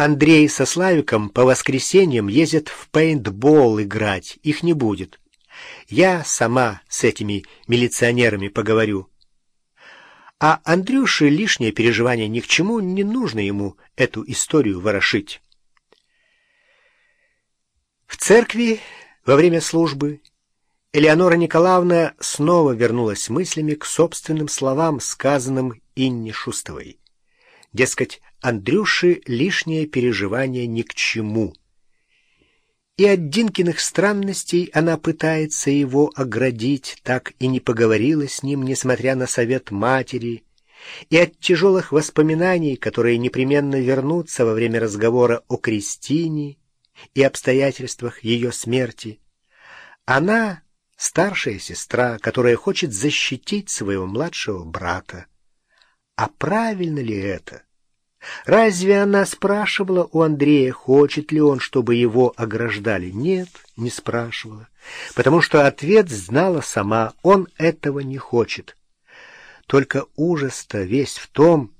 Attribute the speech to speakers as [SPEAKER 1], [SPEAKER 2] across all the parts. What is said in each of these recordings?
[SPEAKER 1] Андрей со Славиком по воскресеньям ездят в пейнтбол играть, их не будет. Я сама с этими милиционерами поговорю. А Андрюше лишнее переживание ни к чему, не нужно ему эту историю ворошить. В церкви во время службы Элеонора Николаевна снова вернулась мыслями к собственным словам, сказанным Инне Шустовой. Дескать, Андрюше лишнее переживание ни к чему. И от Динкиных странностей она пытается его оградить, так и не поговорила с ним, несмотря на совет матери, и от тяжелых воспоминаний, которые непременно вернутся во время разговора о Кристине и обстоятельствах ее смерти. Она — старшая сестра, которая хочет защитить своего младшего брата. А правильно ли это? Разве она спрашивала у Андрея, хочет ли он, чтобы его ограждали? Нет, не спрашивала, потому что ответ знала сама, он этого не хочет. Только ужас-то весь в том,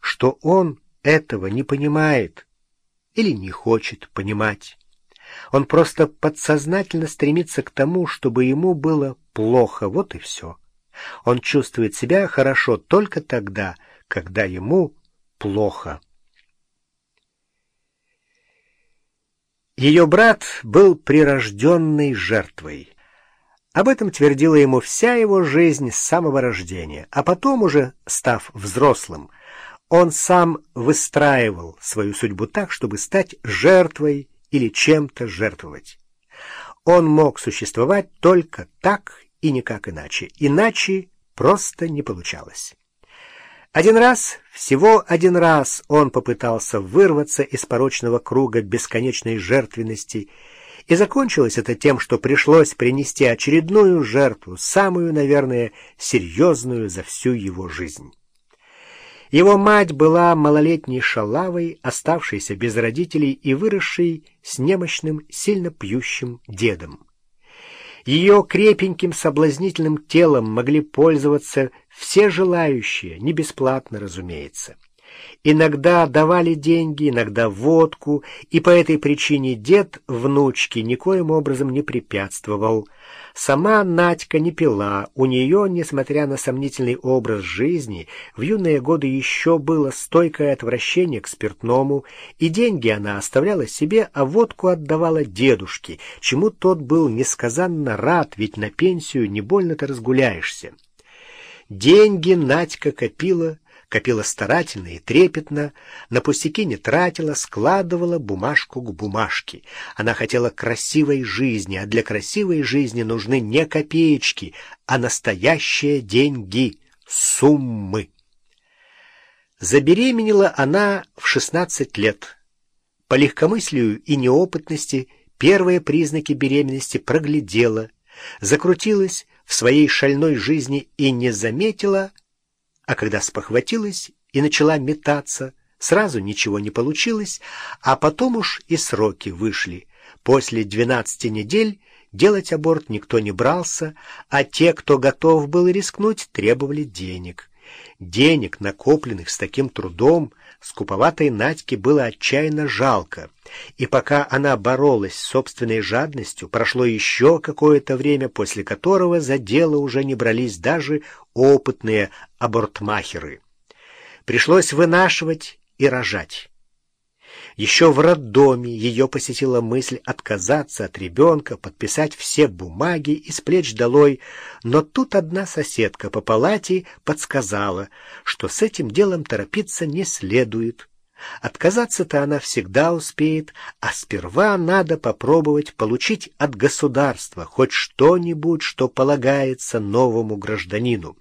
[SPEAKER 1] что он этого не понимает или не хочет понимать. Он просто подсознательно стремится к тому, чтобы ему было плохо, вот и все. Он чувствует себя хорошо только тогда, когда ему плохо. Ее брат был прирожденной жертвой. Об этом твердила ему вся его жизнь с самого рождения, а потом уже, став взрослым, он сам выстраивал свою судьбу так, чтобы стать жертвой или чем-то жертвовать. Он мог существовать только так и никак иначе, иначе просто не получалось. Один раз, всего один раз он попытался вырваться из порочного круга бесконечной жертвенности, и закончилось это тем, что пришлось принести очередную жертву, самую, наверное, серьезную за всю его жизнь. Его мать была малолетней шалавой, оставшейся без родителей и выросшей с немощным, сильно пьющим дедом. Ее крепеньким соблазнительным телом могли пользоваться все желающие, не бесплатно, разумеется. Иногда давали деньги, иногда водку, и по этой причине дед внучке никоим образом не препятствовал. Сама Надька не пила, у нее, несмотря на сомнительный образ жизни, в юные годы еще было стойкое отвращение к спиртному, и деньги она оставляла себе, а водку отдавала дедушке, чему тот был несказанно рад, ведь на пенсию не больно-то разгуляешься. Деньги Надька копила, копила старательно и трепетно, на пустяки не тратила, складывала бумажку к бумажке. Она хотела красивой жизни, а для красивой жизни нужны не копеечки, а настоящие деньги, суммы. Забеременела она в 16 лет. По легкомыслию и неопытности первые признаки беременности проглядела, закрутилась в своей шальной жизни и не заметила, а когда спохватилась и начала метаться, сразу ничего не получилось, а потом уж и сроки вышли. После двенадцати недель делать аборт никто не брался, а те, кто готов был рискнуть, требовали денег. Денег, накопленных с таким трудом, скуповатой Надьке было отчаянно жалко, и пока она боролась с собственной жадностью, прошло еще какое-то время, после которого за дело уже не брались даже опытные абортмахеры. Пришлось вынашивать и рожать. Еще в роддоме ее посетила мысль отказаться от ребенка, подписать все бумаги и с плеч долой, но тут одна соседка по палате подсказала, что с этим делом торопиться не следует. Отказаться-то она всегда успеет, а сперва надо попробовать получить от государства хоть что-нибудь, что полагается новому гражданину.